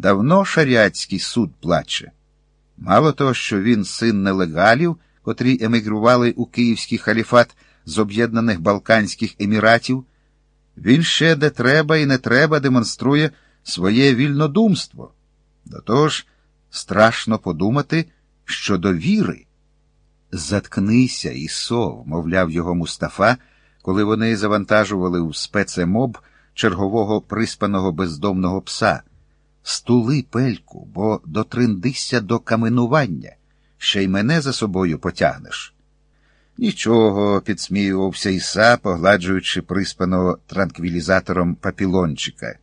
давно шаряцький суд плаче. Мало того, що він син нелегалів, котрі емігрували у Київський халіфат з Об'єднаних Балканських Еміратів, він ще де треба і не треба демонструє своє вільнодумство. До того ж, страшно подумати щодо віри. Заткнися, Ісо, мовляв його Мустафа, коли вони завантажували у спецемоб чергового приспаного бездомного пса. Стули пельку, бо дотриндися до каменування, ще й мене за собою потягнеш. Нічого, підсміювався Іса, погладжуючи приспаного транквілізатором папілончика.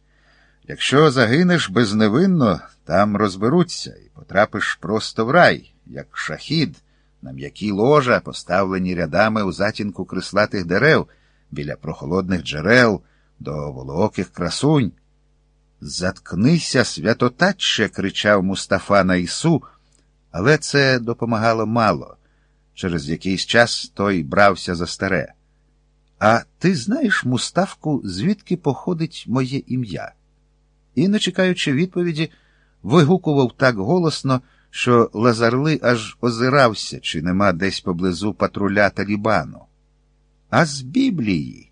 Якщо загинеш безневинно, там розберуться і потрапиш просто в рай, як шахід, на м'які ложа, поставлені рядами у затінку крислатих дерев біля прохолодних джерел до волооких красунь. Заткнися, святотатче, кричав Мустафа на Ісу, але це допомагало мало. Через якийсь час той брався за старе. А ти знаєш, Муставку, звідки походить моє ім'я? І, не чекаючи відповіді, вигукував так голосно, що Лазарли аж озирався, чи нема десь поблизу патруля Талібану. А з Біблії.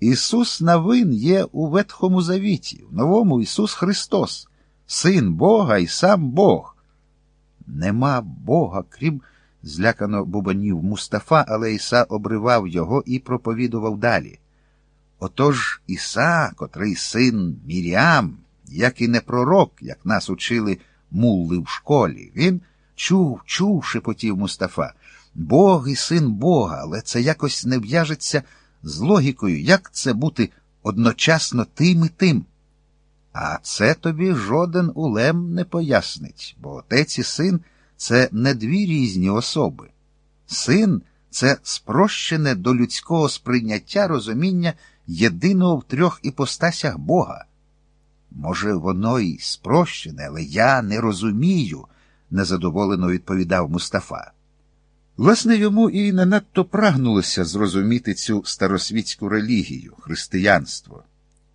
Ісус Навин є у Ветхому Завіті, в новому Ісус Христос, Син Бога і сам Бог. Нема Бога, крім злякано бубанів Мустафа, але Іса обривав його і проповідував далі. Отож Іса, котрий син Міріам, як і не пророк, як нас учили мулли в школі, він чув, чув, шепотів Мустафа. Бог і син Бога, але це якось не в'яжеться з логікою, як це бути одночасно тим і тим. А це тобі жоден улем не пояснить, бо отець і син це не дві різні особи. Син це спрощене до людського сприйняття розуміння єдиного в трьох іпостасях Бога. Може, воно й спрощене, але я не розумію, незадоволено відповідав Мустафа. Власне, йому і не надто прагнулося зрозуміти цю старосвітську релігію, християнство.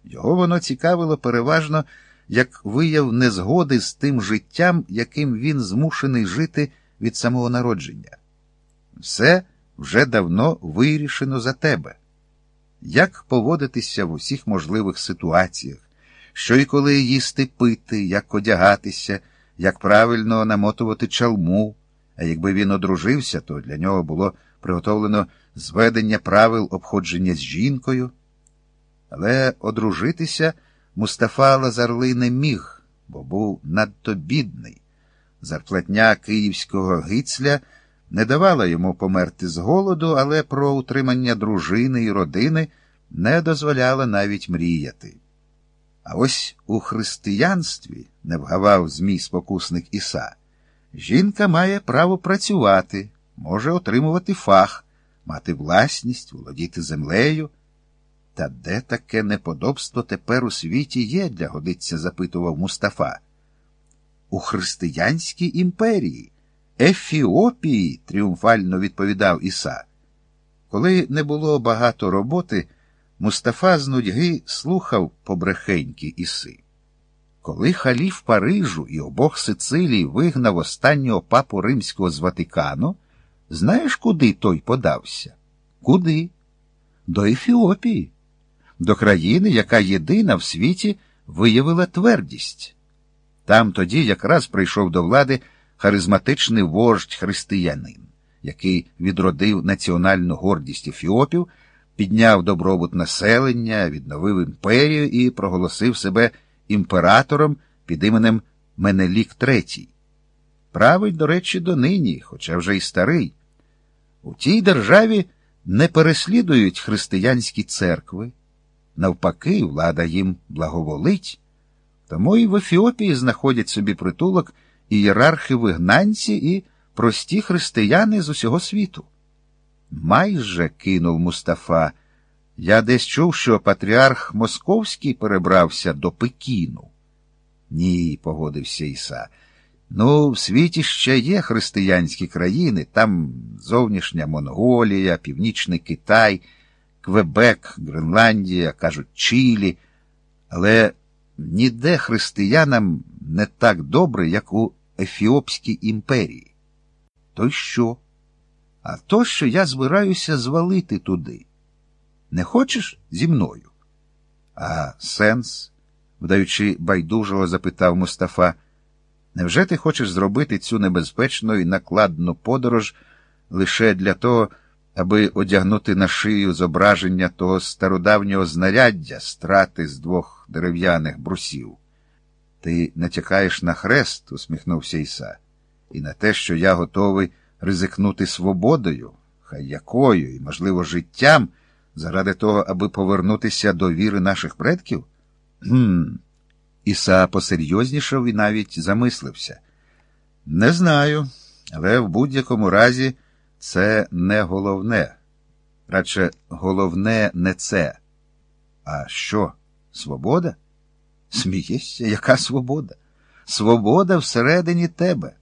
Його воно цікавило переважно як вияв незгоди з тим життям, яким він змушений жити від самого народження. Все вже давно вирішено за тебе. Як поводитися в усіх можливих ситуаціях, що і коли їсти пити, як одягатися, як правильно намотувати чалму. А якби він одружився, то для нього було приготовлено зведення правил обходження з жінкою. Але одружитися Мустафа Лазарли не міг, бо був надто бідний. Зарплатня київського гицля не давала йому померти з голоду, але про утримання дружини і родини не дозволяла навіть мріяти. А ось у християнстві не вгавав змій спокусник Іса. Жінка має право працювати, може отримувати фах, мати власність, володіти землею. Та де таке неподобство тепер у світі є, для годиться, запитував Мустафа. У християнській імперії, Ефіопії, тріумфально відповідав Іса. Коли не було багато роботи, Мустафа з нудьги слухав побрехеньки Іси. Коли халіф Парижу і обох Сицилій вигнав останнього папу римського з Ватикану, знаєш, куди той подався? Куди? До Ефіопії, до країни, яка єдина в світі виявила твердість. Там тоді якраз прийшов до влади харизматичний вождь християнин, який відродив національну гордість Ефіопів, підняв добробут населення, відновив імперію і проголосив себе імператором під іменем Менелік III. Править, до речі, донині, хоча вже й старий. У тій державі не переслідують християнські церкви. Навпаки, влада їм благоволить. Тому і в Ефіопії знаходять собі притулок ієрархи вигнанці і прості християни з усього світу. Майже кинув Мустафа. Я десь чув, що патріарх Московський перебрався до Пекіну. Ні, погодився Іса. Ну, в світі ще є християнські країни, там зовнішня Монголія, Північний Китай, Квебек, Гренландія, кажуть, Чилі. Але ніде християнам не так добре, як у Ефіопській імперії. То й що? А то, що я збираюся звалити туди. Не хочеш зі мною? А сенс? вдаючи байдужого, запитав Мустафа. Невже ти хочеш зробити цю небезпечну і накладну подорож лише для того, аби одягнути на шию зображення того стародавнього знаряддя страти з двох дерев'яних брусів? Ти натякаєш на хрест, усміхнувся Іса, і на те, що я готовий ризикнути свободою, хай якою, і, можливо, життям, заради того, аби повернутися до віри наших предків? Гм. Іса посерйознішав і навіть замислився. Не знаю, але в будь-якому разі це не головне. Радше головне не це. А що? Свобода? Смієшся, яка свобода? Свобода всередині тебе.